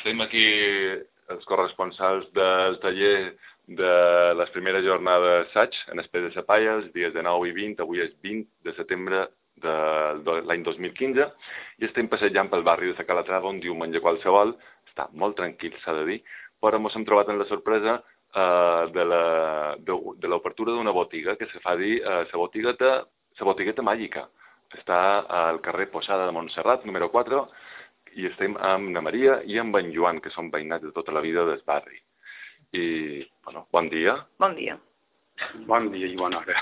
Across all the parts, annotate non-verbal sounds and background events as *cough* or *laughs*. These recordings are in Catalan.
estem aquí els corresponsals del taller de les primeres jornades SAig en Espès de Sapalla, els dies de 9 i 20, avui és 20 de setembre de, l'any 2015, i estem passejant pel barri de la Calatrava un diumenge qualsevol, està molt tranquil, s'ha de dir, però ens hem trobat en la sorpresa eh, de l'obertura d'una botiga que se fa dir eh, botigueta, la botigueta màgica. Està al carrer Posada de Montserrat, número 4, i estem amb na Maria i amb en Joan, que són veïnats de tota la vida del barri. I, bueno, bon dia. Bon dia. Bon dia i bona hora.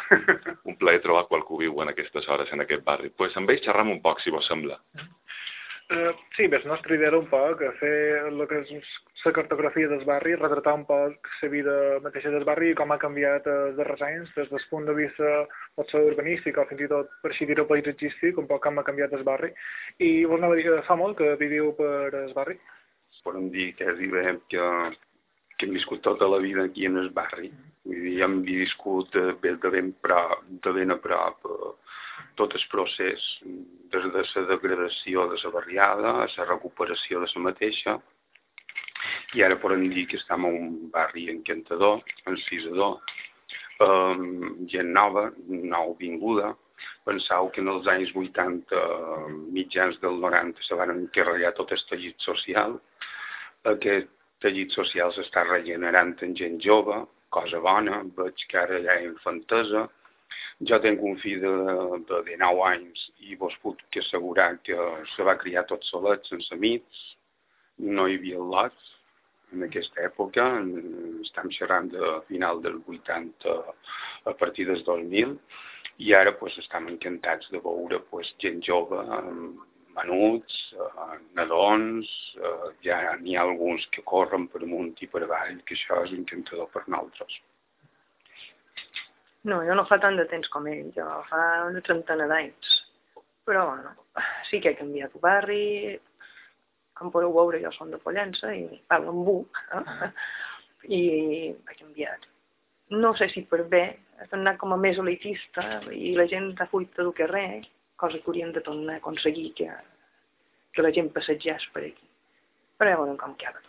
un plaer trobar qualcú viu en aquestes hores en aquest barri. Doncs pues amb ells xerram un poc, si vos sembla. Uh, sí, bé, la nostra idea era un poc fer el que és la cartografia del barri, retratar un poc la vida mateixa del barri i com ha canviat els darrers anys des del punt de vista potser urbanístic o fins i tot, per així dir-ho, paisatgístic, un poc com ha canviat el barri. I vos anava a dir, fa molt que viviu per el barri? Podem dir que és bé que, que hem viscut tota la vida aquí en el barri. Vull dir, hem viscut de, de, ben, prop, de ben a prop tot el procés des de la degradació de la barriada a la recuperació de la mateixa i ara podem dir que estem en un barri encantador, encisador, um, gent nova, nou vinguda. Pensau que en els anys 80, mitjans del 90, se van encarregar tot el tallit social. Aquest tallit social s'està regenerant en gent jove, cosa bona, veig que ara hi ha infantesa, jo tinc un fill de, de 19 anys i vos puc assegurar que se va criar tot solet, sense amics, no hi havia lots en aquesta època, estem xerrant de final del 80 a partir del 2000, i ara pues, estem encantats de veure pues, gent jove, menuts, eh, nadons, eh, ja n'hi ha alguns que corren per amunt i per avall, que això és encantador per nosaltres. No, jo no fa tant de temps com ell, jo fa una trentena d'anys. Però, bueno, sí que he canviat el barri, com podeu veure, jo som de Pollença i parlo amb buc, eh? i he canviat. No sé si per bé, ha anat com a més elitista i la gent ha fuit del carrer, cosa que hauríem de tornar a aconseguir que, que la gent passegés per aquí. Però ja veurem com queda.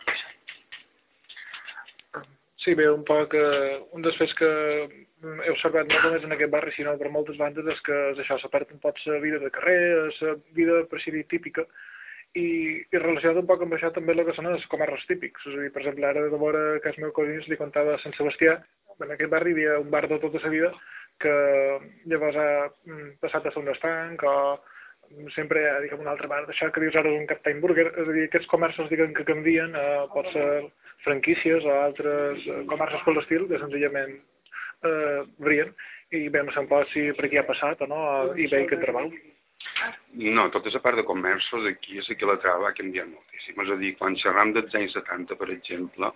Sí, bé, un poc... Eh, un dels fets que he observat no només en aquest barri, sinó per moltes bandes, és que és això, s'ha un poc la vida de carrer, la vida, per així dir, típica, i, i relacionat un poc amb això també el que són els comerços típics. És a dir, per exemple, ara de veure que els meus cosins li contava a Sant Sebastià, en aquest barri hi havia un bar de tota la vida que llavors ha mm, passat a ser un estanc o sempre hi ha diguem, una altra part d'això que dius ara és un Captain Burger, és a dir, aquests comerços diguem, que canvien, eh, pot ser franquícies o altres eh, comerços per l'estil que senzillament eh, brien i saber si per aquí ha passat o no i veig que treball. No, tota la part de comerços aquí és que la trava ha canviat moltíssim. És a dir, quan xerram dels anys 70, per exemple,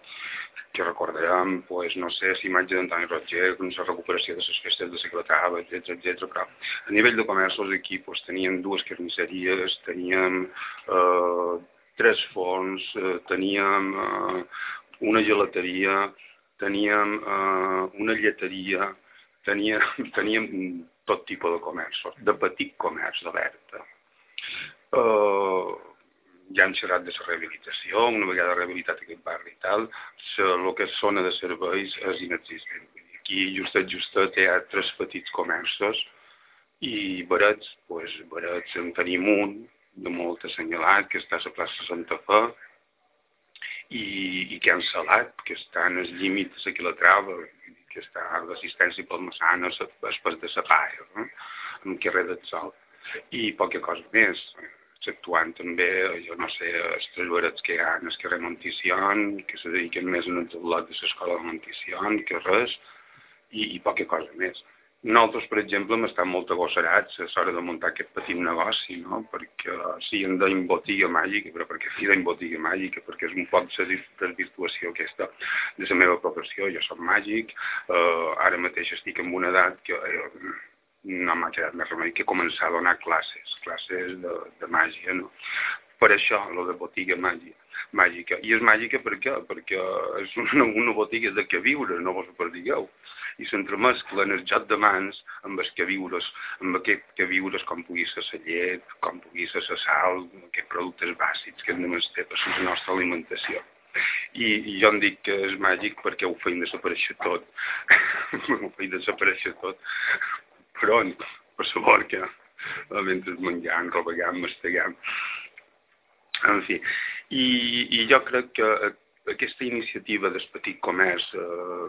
que recordarem, pues, no sé, si imatge d'Antoni Roger, com la recuperació de les festes de la trava, etc etc. però a nivell de comerços aquí pues, teníem dues carnisseries, teníem eh, tres forns, eh, teníem eh, una gelateria, teníem eh, una lleteria, teníem, *laughs* teníem tot tipus de comerços, de petit comerç d'alerta. Uh, ja han xerrat de la rehabilitació, una vegada rehabilitat aquest barri i tal, el que és zona de serveis és inexistent. Aquí, justet, justet, hi ha tres petits comerços i barets, pues, barets en tenim un de molt assenyalat, que està a la plaça Santa Fe, i, i que han salat, que està en el límit de la Quilatrava, que està a l'assistència pel Massana, després de la no? en carrer del Sol, i poca cosa més, exceptuant també, jo no sé, els tres barets que hi ha en el carrer Monticion, que se dediquen més en el taulot de l'escola de Monticion, que res, i, i poca cosa més. Nosaltres, per exemple, hem estat molt agosarats a l'hora de muntar aquest petit negoci, no? perquè sí, en deim botiga màgica, però perquè sí deim botiga màgica, perquè és un poc la desvirtuació aquesta de la meva professió. Jo soc màgic, eh, ara mateix estic en una edat que eh, no m'ha quedat més remei que començar a donar classes, classes de, de màgia, no? per això, lo de botiga màgica. màgica. I és màgica per què? Perquè és una, una botiga de que viure, no vos ho perdigueu. I s'entremesclen el joc de mans amb els que viures, amb aquest que viures com pugui ser la llet, com pugui ser la sal, aquests productes bàsics que hem de menester per la nostra alimentació. I, i jo em dic que és màgic perquè ho feim desaparèixer tot. *laughs* ho feim desaparèixer tot. Però, per saber que mentre menjant, robegant, mastegant. En fi, i, i jo crec que aquesta iniciativa del petit comerç eh,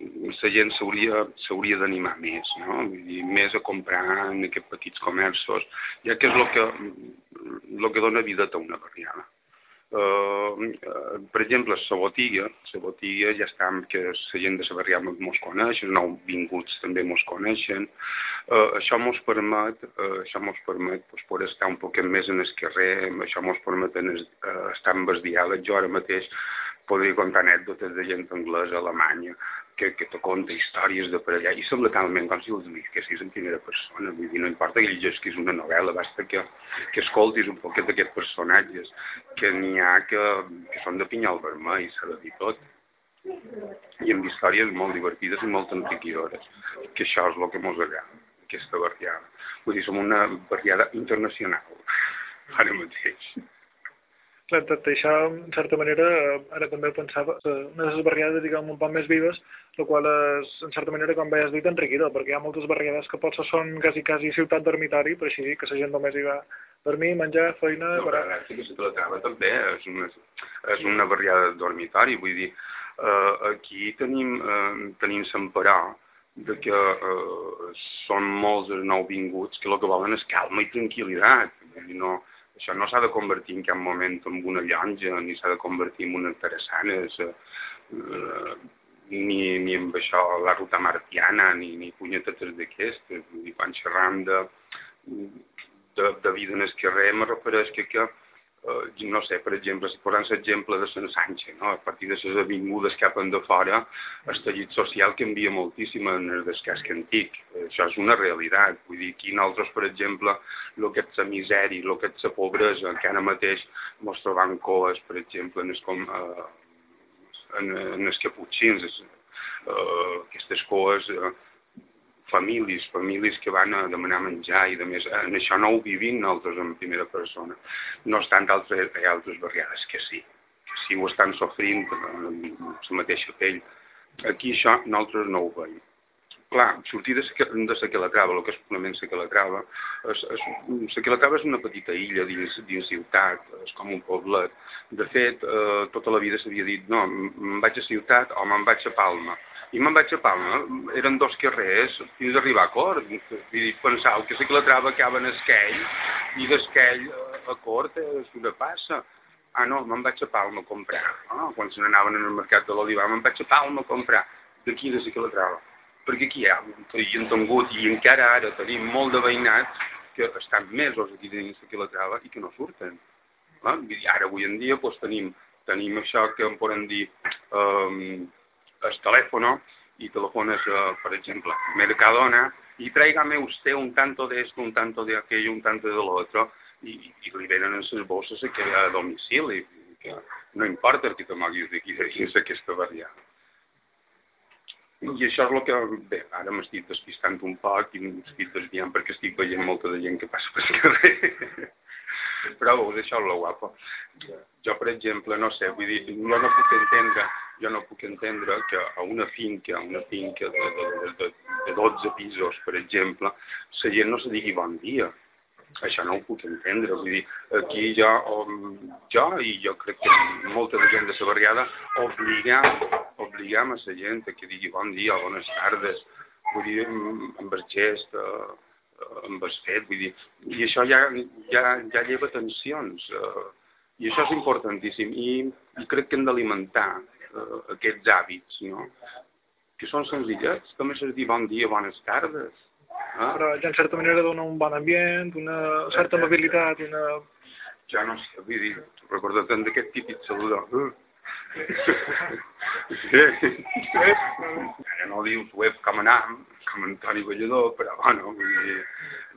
la gent s'hauria d'animar més, no? Vull dir, més a comprar en aquests petits comerços, ja que és el que, el que dona vida a una barriada. Uh, uh, per exemple, la botiga, la botiga ja està que la gent de la barriada mos coneix, els nous vinguts també mos coneixen. Uh, això mos permet, uh, això mos permet pues, poder estar un poc més en el carrer, això mos permet uh, estar en el diàleg. Jo ara mateix podria contar anècdotes de gent anglesa, alemanya, que, que te conta històries de per allà i sembla talment com si els visquessis en primera persona. Vull dir, no importa que llegeixis una novel·la, basta que, que escoltis un poquet d'aquests personatges, que n'hi ha que, que són de pinyal vermell, s'ha de dir tot. I amb històries molt divertides i molt enriquidores, que això és el que ens agrada, aquesta barriada. Vull dir, som una barriada internacional, ara mateix. Clar, tot això, en certa manera, ara també pensava, una de les barriades, diguem, un poc més vives, el qual és, en certa manera, com bé has dit, enriquidor, perquè hi ha moltes barriades que potser són quasi, quasi ciutat dormitori, per així dir, que la gent només hi va dormir, menjar, feina... No, però sí que la trava també és una, és una barriada dormitori, vull dir, eh, aquí tenim, eh, tenim s'emparà de que eh, són molts els nouvinguts que el que volen és calma i tranquil·litat, vull dir, no, això no s'ha de convertir en cap moment en una llonja, ni s'ha de convertir en una interessant, eh, ni, ni amb això la ruta martiana, ni, ni punyetetes d'aquestes. Ni quan xerram de, de, de vida en el carrer, me refereix que, que eh, no sé, per exemple, si posant l'exemple de Sant Sanche, no? a partir de les avingudes cap de fora, el tallit social canvia moltíssim en el descasc antic. Això és una realitat. Vull dir, aquí nosaltres, per exemple, el que és la misèria, el que és la pobresa, que ara mateix ens trobam coes, per exemple, en els, com, eh, en, en els caputxins, eh, aquestes coes eh, famílies, famílies que van a demanar menjar i de més. En això no ho vivim nosaltres en primera persona. No estan altres, hi ha altres barriades que sí, que sí ho estan sofrint en la mateixa pell. Aquí això nosaltres no ho veiem. Clar, sortir de, de la Calatrava, el que és purament la Calatrava, la Calatrava és una petita illa dins, dins ciutat, és com un poblet. De fet, eh, tota la vida s'havia dit, no, me'n vaig a ciutat o me'n vaig a Palma i me'n vaig a Palma, eren dos carrers fins a arribar a Cort. I pensava que la trava acaba en Esquell i d'Esquell a Cort és una passa. Ah, no, me'n vaig a Palma a comprar. Ah, quan se n'anaven al mercat de l'Olivar, me'n vaig a Palma a comprar. D'aquí de la trava. Perquè aquí hi ha, hi hem tingut i encara ara tenim molt de veïnats que estan mesos aquí dins de i que no surten. Ah, ara, avui en dia, doncs, tenim, tenim això que en podem dir eh, el teléfono y telefones, uh, por ejemplo, Mercadona, y tráigame usted un tanto de esto, un tanto de aquello, un tanto de lo otro, y, y li venen en les bosses que a domicili, que no importa el que te moguis d'aquí dins *laughs* aquesta barriada. I això és el que, bé, ara m'estic despistant un poc i m'estic desviant perquè estic veient molta de gent que passa per carrer. *laughs* Però veus, això és la guapa. Jo, per exemple, no sé, vull dir, jo no puc entendre, jo no puc entendre que a una finca, a una finca de, de, de, de 12 pisos, per exemple, la gent no se digui bon dia. Això no ho puc entendre, vull dir, aquí jo, jo i jo crec que molta gent de la barriada obligam, obligam a la gent que digui bon dia, bones tardes, vull dir, amb el gest, eh, amb fet, vull dir, i això ja, ja, ja lleva tensions, eh, i això és importantíssim, i, i crec que hem d'alimentar eh, aquests hàbits, no? que són senzillets, s'ha de dir bon dia, bones tardes. Eh? Però ja en certa manera dona un bon ambient, una certa amabilitat, una... Ja no sé, vull dir, recorda't d'aquest típic saludar, *laughs* uh, Sí. Ara no dius web com anam, com Antoni Ballador, però bueno, vull dir,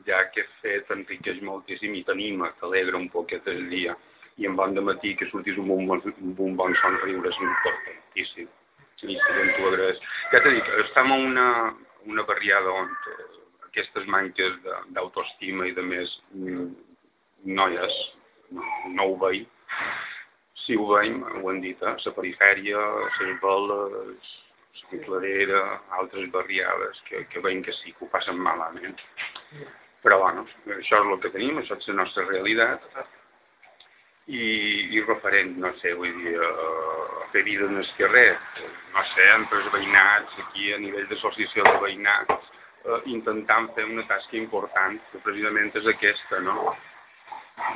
ja que he fet enriqueix moltíssim i t'anima, t'alegra un poquet el dia. I en bon matí que sortis amb un bon, amb un bon son riure és importantíssim. Sí, sí, t'ho agraeix. Ja t'he dit, estem a una, una barriada on aquestes manques d'autoestima i de més mm, noies no, no ho veig. Si ho veiem, ho han dit, eh? la perifèria, les boles, la Cladera, altres barriades que, que veiem que sí, que ho passen malament. Però, bueno, això és el que tenim, això és la nostra realitat. I, i referent, no sé, vull dir, uh, fer vida en el carrer, no sé, entre els veïnats, aquí a nivell d'associació de veïnats, uh, intentant fer una tasca important, que precisament és aquesta, no?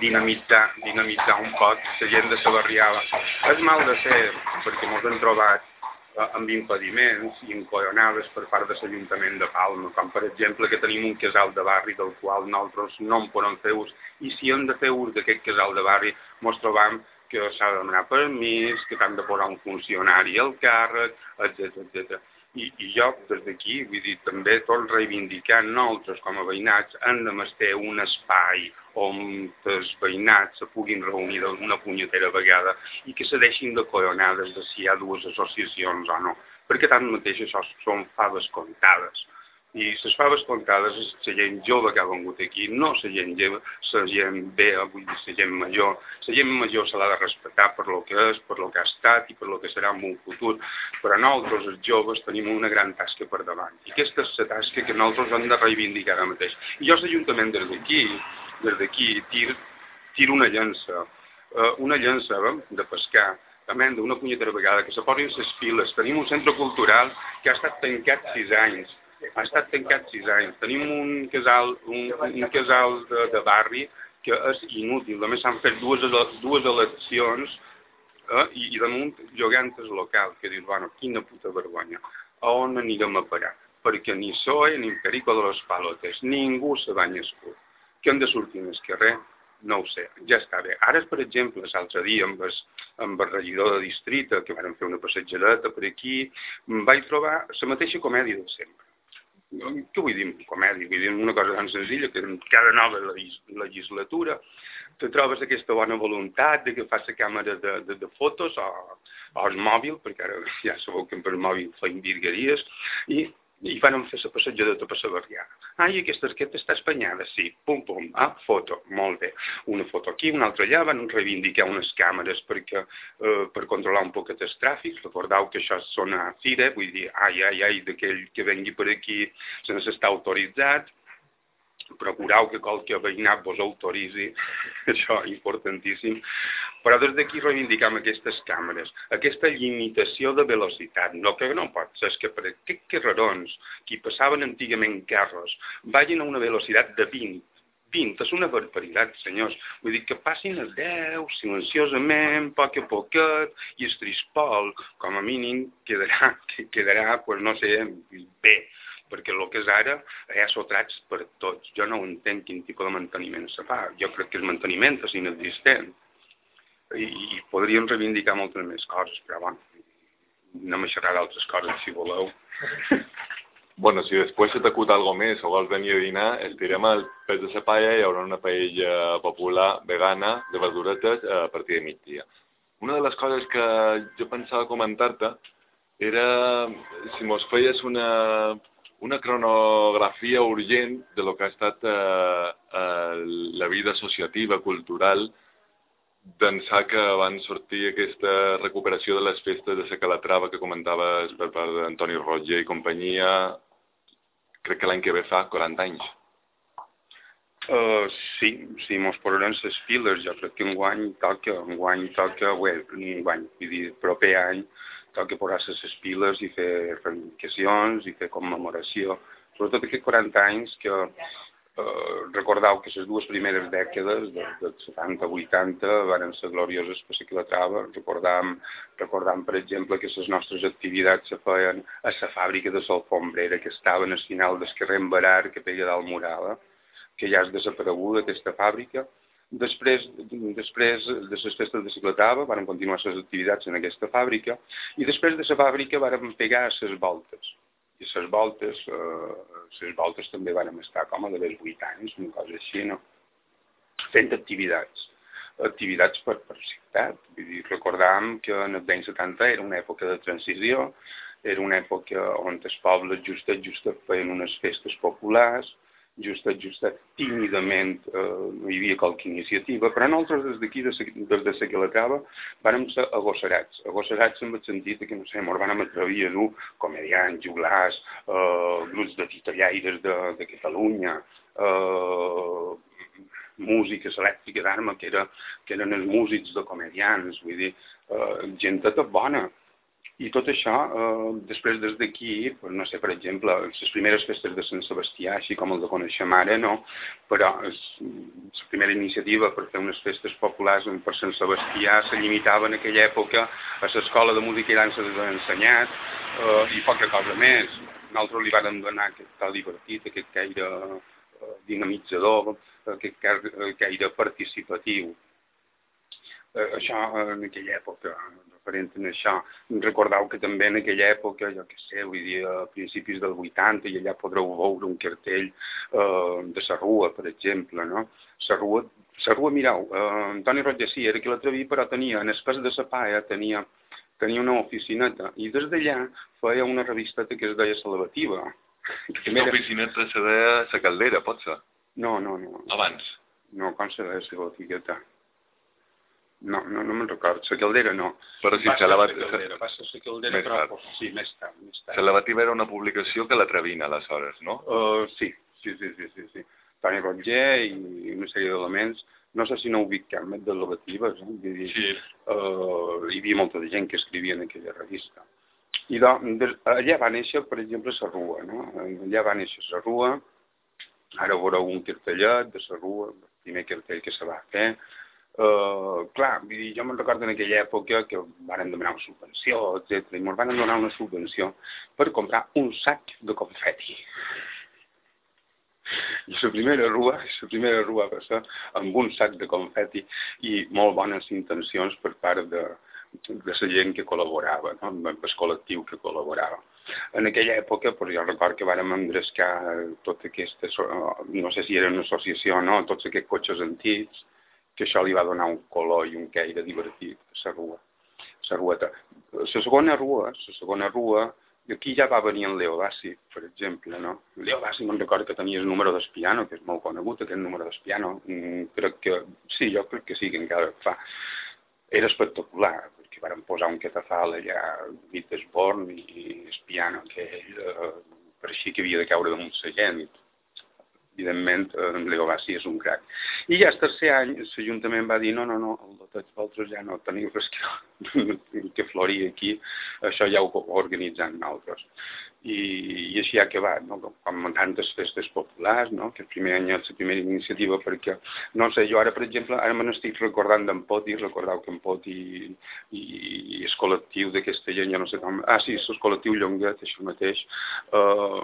dinamitzar, dinamitzar un poc la gent de la barriada. És mal de ser, perquè ens hem trobat eh, amb impediments i encollonades per part de l'Ajuntament de Palma, com per exemple que tenim un casal de barri del qual nosaltres no en podem fer ús, i si hem de fer ús d'aquest casal de barri, ens trobam que s'ha de demanar permís, que t'han de posar un funcionari al càrrec, etc etc. I, i jo, des d'aquí, vull dir, també tot reivindicant nosaltres com a veïnats hem de mestre un espai on els veïnats se puguin reunir una punyetera vegada i que se deixin de coronades de si hi ha dues associacions o no, perquè tanmateix això són faves comptades i les faves és la gent jove que ha vengut aquí, no la gent jove, la gent bé, vull dir, la gent major. La gent major se l'ha de respectar per lo que és, per lo que ha estat i per lo que serà en un futur. Però nosaltres, els joves, tenim una gran tasca per davant. I aquesta és la tasca que nosaltres hem de reivindicar ara mateix. I jo, l'Ajuntament, des d'aquí, des d'aquí, tir, tiro una llança, uh, una llança de pescar, també d'una punyetera vegada, que se posin les piles. Tenim un centre cultural que ha estat tancat sis anys, ha estat tancat sis anys. Tenim un casal, un, un casal de, de barri que és inútil. Més, s'han fet dues, dues eleccions eh, i, i damunt llogantes local, que dius, bueno, quina puta vergonya. A on anirem a parar? Perquè ni PSOE ni Perico de los Palotes, ningú se va escut. Que hem de sortir més carrer? No ho sé, ja està bé. Ara, per exemple, l'altre dia amb el, amb el regidor de districte, que vam fer una passatgereta per aquí, vaig trobar la mateixa comèdia de sempre què vull dir comèdia? Vull dir una cosa tan senzilla que en cada nova legislatura te trobes aquesta bona voluntat de que la càmera de, de, de fotos o, o el mòbil, perquè ara ja sabeu que per el mòbil feim virgueries, i i van fer la passatgera per la barriada. Ah, i aquesta arqueta està espanyada, sí, pum, pum, ah, foto, molt bé. Una foto aquí, una altra allà, van reivindicar unes càmeres perquè, eh, per controlar un poquet el tràfic, recordeu que això és zona fira, vull dir, ai, ai, ai, d'aquell que vengui per aquí sense estar autoritzat, procurau que qualque veïnat vos autoritzi, *laughs* això importantíssim, però des d'aquí reivindicam aquestes càmeres, aquesta limitació de velocitat, no que no pot ser, és que per aquests carrerons, qui passaven antigament carros, vagin a una velocitat de 20, 20, és una barbaritat, senyors. Vull dir que passin a 10, silenciosament, poc a poquet, i el trispol, com a mínim, quedarà, *laughs* quedarà pues, no sé, bé perquè el que és ara hi ha sotrats per tots. Jo no entenc quin tipus de manteniment se fa. Jo crec que el manteniment és inexistent. I, i podríem reivindicar moltes més coses, però bueno, anem a xerrar d'altres coses, si voleu. *laughs* Bueno, si després se t'acut algo més o vols venir a dinar, estirem al pes de la paella i hi haurà una paella popular vegana de verduretes a partir de migdia. Una de les coses que jo pensava comentar-te era si mos feies una una cronografia urgent de lo que ha estat eh, eh, la vida associativa, cultural, d'ençà que van sortir aquesta recuperació de les festes de la Calatrava que comentaves per part d'Antoni Roger i companyia, crec que l'any que ve fa 40 anys. Uh, sí, sí, mos posarem les files, jo crec que enguany toca, enguany toca, bé, enguany, vull dir, proper any, toca posar-se les piles i fer reivindicacions i fer commemoració. Sobretot aquests 40 anys que eh, recordeu que les dues primeres dècades, de, de 70-80, van ser glorioses per la trava. Recordam, recordam, per exemple, que les nostres activitats se feien a la fàbrica de l'Alfombrera, que estava al final del carrer Barar, que pega dalt Murada, que ja és desapareguda aquesta fàbrica, Després, després de les festes de Ciclatava, van continuar les activitats en aquesta fàbrica i després de la fàbrica van pegar les voltes. I les voltes, eh, les voltes també van estar com a de les 8 anys, una cosa així, no? Fent activitats activitats per, per ciutat. Vull dir, recordàvem que en els anys 70 era una època de transició, era una època on els pobles justet, justet feien unes festes populars, justet, justet, tímidament eh, no hi havia qualque iniciativa, però nosaltres des d'aquí, des, des de la que la trava, vàrem ser agosserats. Agosserats en el sentit que, no sé, ens vam atrevir a dur comediants, juglars, eh, grups de titellaires de, de Catalunya, eh, músiques elèctriques d'arma, que, era, que eren els músics de comedians, vull dir, eh, gent tota bona. I tot això, eh, després des d'aquí, no sé, per exemple, les primeres festes de Sant Sebastià, així com el de coneixem ara, no? però és, la primera iniciativa per fer unes festes populars per Sant Sebastià se limitava en aquella època a l'Escola de Música i Dansa de l'Ensenyat eh, i poca cosa més. Nosaltres li vam donar aquest tal divertit, aquest caire eh, dinamitzador, aquest caire participatiu. Eh, això en aquella època referent a això. Recordeu que també en aquella època, jo què sé, vull dir, a principis del 80, i allà podreu veure un cartell eh, de Sarrua, per exemple, no? Sarrua, Sarrua mireu, eh, Antoni Roger sí, era qui l'atreví, però tenia, en espès de sa paia, tenia, tenia una oficineta, i des d'allà feia una revisteta que es deia Salvativa. Aquesta oficineta se deia Sa Caldera, pot ser? No, no, no. Abans? No, com se deia Salvativa? No, no, no me'n recordo. La Caldera no. Però sí, la Caldera. Va ser la Caldera, però tard. sí, més tard. Més tard. Celebativa era una publicació que la Travina, aleshores, no? Uh, sí, sí, sí, sí, sí, sí. Toni Roger i una sèrie d'elements. No sé si no ubiquem de Levatives, eh? Vull dir, sí. uh, hi havia molta de gent que escrivia en aquella revista. I de, de, allà va néixer, per exemple, la Rua, no? Allà va néixer la Rua, ara veureu un cartellet de la Rua, el primer cartell que se va fer, Uh, clar, vull dir, jo me'n recordo en aquella època que van demanar una subvenció, etc. i ens van donar una subvenció per comprar un sac de confeti. I la primera rua, la primera rua va ser amb un sac de confeti i molt bones intencions per part de, de la gent que col·laborava, no? amb el col·lectiu que col·laborava. En aquella època, pues, jo recordo que vàrem engrescar tot aquesta, no sé si era una associació o no, tots aquests cotxes antics, que això li va donar un color i un caire divertit a la rua. La rueta. La segona rua, la segona rua, aquí ja va venir en Leo Bassi, per exemple, no? Leo Bassi me'n recordo que tenia el número d'espiano, que és molt conegut, aquest número d'espiano. Mm, crec que, sí, jo crec que sí, que encara fa. Era espectacular, perquè varen posar un catafal allà, Wittesborn i espiano, que eh, per així que havia de caure damunt la gent i evidentment, eh, Leo Bassi és un crac. I ja el tercer any l'Ajuntament va dir no, no, no, el tots vosaltres ja no teniu res que, *laughs* que florir aquí, això ja ho organitzem nosaltres i, i així ha acabat, no? com tantes festes populars, no? que el primer any és la primera iniciativa, perquè, no sé, jo ara, per exemple, ara me n'estic recordant d'en Poti, recordeu que en Poti i, i, i el col·lectiu d'aquesta gent, jo no sé com, ah sí, el col·lectiu Llonguet, això mateix, eh,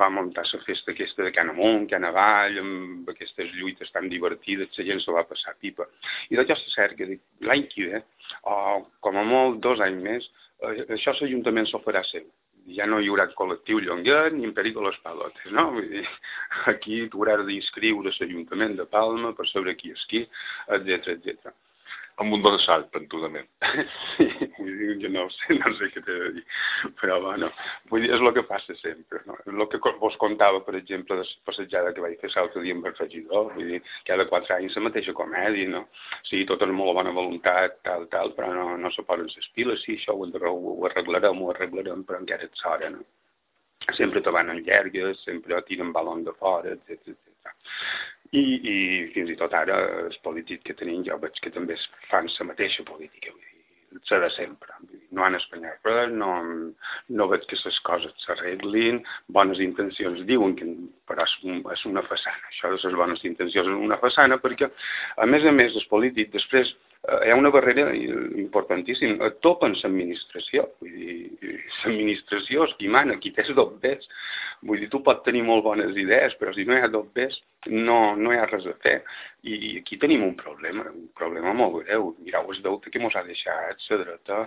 va muntar la festa aquesta de Can Amunt, Can Avall, amb aquestes lluites tan divertides, la gent se va passar pipa. I d'allò se cert que l'any que ve, o com a molt dos anys més, eh, això l'Ajuntament s'ho farà sempre ja no hi haurà col·lectiu Llonguet ni Imperi de les Palotes, no? Vull dir, *laughs* aquí tu hauràs d'inscriure l'Ajuntament de Palma per saber qui és qui, etc etc amb un dorsal, pentudament. sí, jo no sé, no sé què t'he de dir, però bueno, vull dir, és el que passa sempre, no? És el que vos contava, per exemple, de la passejada que vaig fer l'altre dia amb el regidor, vull dir, cada quatre anys la mateixa comèdia, no? Sí, tot és molt bona voluntat, tal, tal, però no, no se poden les piles, sí, això ho, ho arreglarem, ho arreglarem, però encara és hora, no? Sempre te van en llargues, sempre tiren balon de fora, etc i, i fins i tot ara els polítics que tenim jo veig que també fan la mateixa política, vull dir, serà sempre. No han espanyat res, no, no veig que les coses s'arreglin, bones intencions diuen que però és, és una façana, això de les bones intencions és una façana perquè, a més a més, els polítics després hi ha una barrera importantíssima, topen l'administració, vull dir, l'administració és qui mana, qui té dos bes. Vull dir, tu pots tenir molt bones idees, però si no hi ha dos bes, no, no hi ha res a fer. I aquí tenim un problema, un problema molt greu. Mireu el deute que ens ha deixat la dreta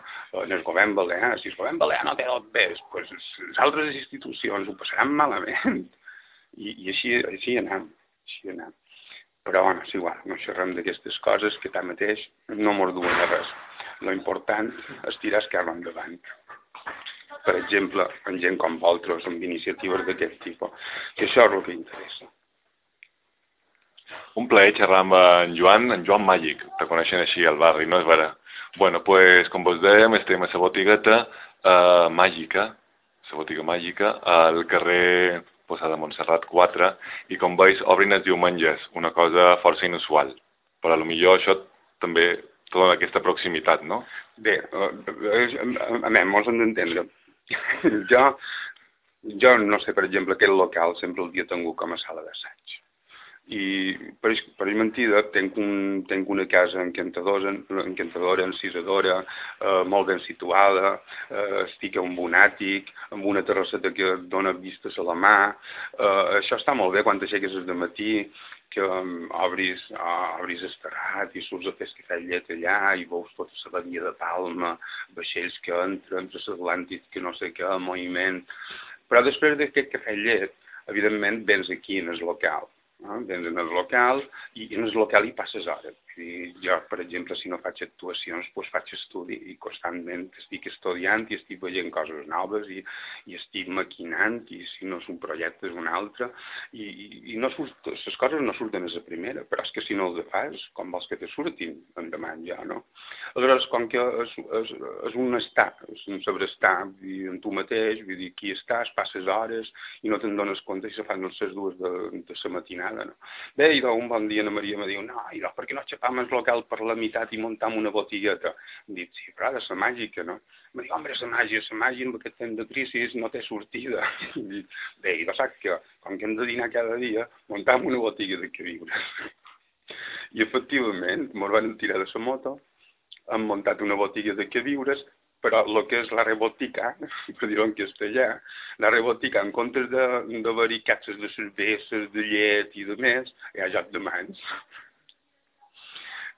en el govern balear. Si el govern balear no té dos bes, pues les altres institucions ho passaran malament. I, i així, així anem, així anem. Però, bueno, és igual, no xerrem d'aquestes coses que tanmateix no mos duen a res. Lo important és tirar esquerra endavant. Per exemple, en gent com vosaltres, amb iniciatives d'aquest tipus, que això és el que interessa. Un plaer xerrar amb en Joan, en Joan Màgic, te coneixen així al barri, no és vera? Bueno, pues, com vos dèiem, estem a la botigueta eh, màgica, la botiga màgica, al carrer Poçada de Montserrat 4, i com veus, obrin els diumenges, una cosa força inusual. Però millor això també tota aquesta proximitat, no? Bé, a mi, molts han d'entendre. jo, jo no sé, per exemple, aquest local sempre el dia tingut com a sala d'assaig i per, per mentida tenc, un, tenc una casa encantadora, encantadora encisadora, eh, molt ben situada, eh, estic amb un àtic, amb una terrasseta que dona vistes a la mà, eh, això està molt bé quan t'aixeques de matí, que um, obris, uh, obris esterrat i surts a fer llet allà i veus tota la badia de Palma, vaixells que entren, entre l'Atlàntic que no sé què, moviment... Però després d'aquest llet, evidentment, vens aquí en el local Vens en el local i en el local hi passes hores. I jo, per exemple, si no faig actuacions, doncs faig estudi i constantment estic estudiant i estic veient coses noves i, i estic maquinant i si no és un projecte és un altre i, i, i no surt, les coses no surten a la primera, però és que si no ho fas, com vols que te surtin endavant ja, no? Aleshores, com que és, és, és un estar, és un sobrestar en tu mateix, vull dir, aquí estàs, passes hores i no te'n dones compte i se fan les dues de, de la matinada, no? Bé, i un bon dia na Maria me diu, no, i per què no aixecam el local per la meitat i muntam una botigueta. Em dit, sí, però de la màgica, no? Em diu, home, la màgia, la màgia en aquest temps de crisi no té sortida. *laughs* I dic, bé, i saps que, com que hem de dinar cada dia, muntam una botiga de queviures. *laughs* I efectivament, ens van tirar de la moto, hem muntat una botiga de queviures, però el que és la rebotica, *laughs* per dir-ho en castellà, la rebotica, en comptes d'haver-hi catxes de cerveses, de llet i de més, hi ha joc de mans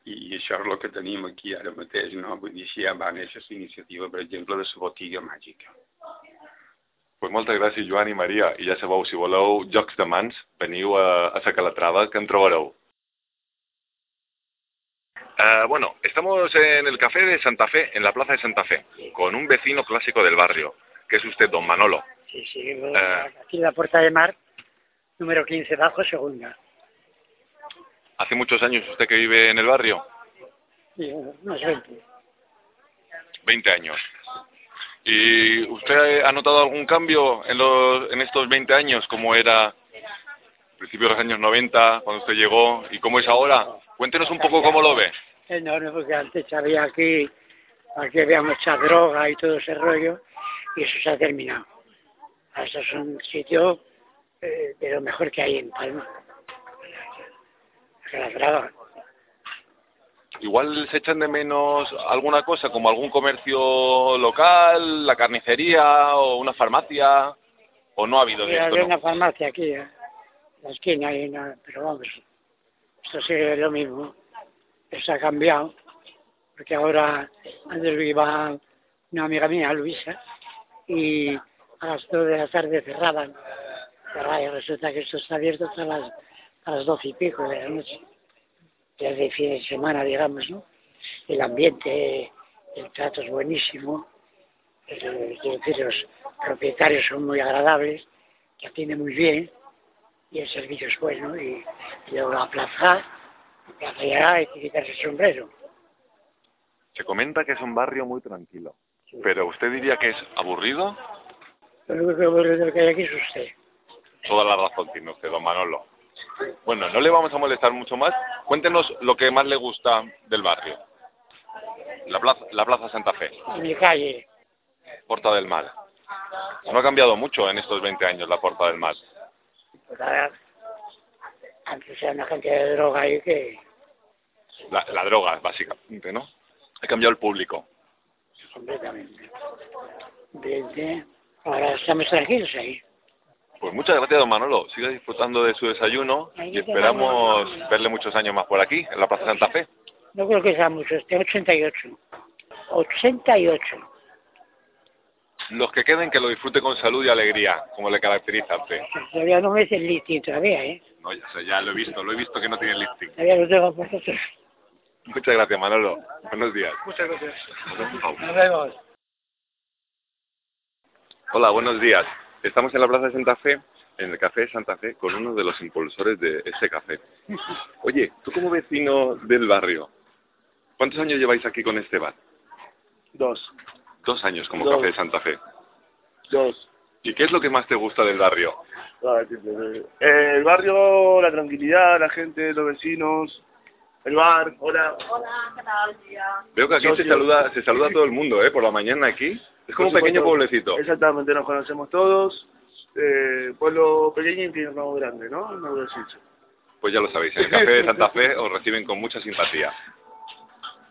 i això és el que tenim aquí ara mateix, no? Vull dir, així ja va néixer la iniciativa, per exemple, de la botiga màgica. Pues moltes gràcies, Joan i Maria. I ja sabeu, si voleu jocs de mans, veniu a, a la Calatrava, que en trobareu. Uh, bueno, estamos en el café de Santa Fe, en la plaza de Santa Fe, con un vecino clásico del barrio, que es usted, don Manolo. Sí, sí, uh, aquí en la Puerta de Mar, número 15, bajo segunda. ¿Hace muchos años usted que vive en el barrio? Sí, unos 20. 20 años. ¿Y usted ha notado algún cambio en, los, en estos 20 años, como era a principios de los años 90, cuando usted llegó, y cómo es ahora? Cuéntenos un poco cómo lo ve. Enorme, porque antes había aquí, aquí había mucha droga y todo ese rollo, y eso se ha terminado. Esto es un sitio eh, de lo mejor que hay en Palma la Igual se echan de menos alguna cosa, como algún comercio local, la carnicería o una farmacia, o no ha habido de esto. Hay una farmacia aquí, en la esquina, pero vamos, esto sigue lo mismo. Eso ha cambiado, porque ahora antes iba una amiga mía, Luisa, y a las 2 de la tarde cerraban. Y resulta que esto está abierto hasta las a las doce y pico de la noche, ya de fin de semana, digamos, ¿no? El ambiente, el trato es buenísimo, el, decir, los propietarios son muy agradables, que atienden muy bien, y el servicio es bueno, y, luego la plaza, la plaza ya hay que quitarse el sombrero. Se comenta que es un barrio muy tranquilo, pero ¿usted diría que es aburrido? Lo único aburrido que hay aquí es usted. Toda la razón tiene usted, don Manolo. Bueno, no le vamos a molestar mucho más. Cuéntenos lo que más le gusta del barrio. La plaza, la plaza Santa Fe. Mi calle. Porta del Mar. No ha cambiado mucho en estos 20 años la Porta del Mar. Pues antes era una cantidad de droga ahí que... La, la droga, básicamente, ¿no? Ha cambiado el público. Completamente. Desde... Ahora estamos tranquilos ahí. Pues muchas gracias, don Manolo. Siga disfrutando de su desayuno y esperamos verle muchos años más por aquí, en la Plaza Santa Fe. No creo que sea mucho, este 88. 88. Los que queden, que lo disfrute con salud y alegría, como le caracteriza a usted. Todavía no me es el listing todavía, ¿eh? No, ya sé, ya lo he visto, lo he visto que no tiene listing. Todavía lo tengo por vosotros. Muchas gracias, Manolo. Buenos días. Muchas gracias. Nos vemos. Hola, buenos días. Estamos en la Plaza de Santa Fe, en el Café de Santa Fe, con uno de los impulsores de ese café. Oye, tú como vecino del barrio, ¿cuántos años lleváis aquí con este bar? Dos. Dos años como Dos. Café de Santa Fe. Dos. ¿Y qué es lo que más te gusta del barrio? Eh, el barrio, la tranquilidad, la gente, los vecinos, el bar, hola. Veo que aquí se saluda, se saluda a todo el mundo, ¿eh? Por la mañana aquí. Es como un pequeño pueblecito. Exactamente, nos conocemos todos. Eh, pueblo pequeño y infierno grande, ¿no? No decir. Pues ya lo sabéis, en el Café de Santa Fe os reciben con mucha simpatía.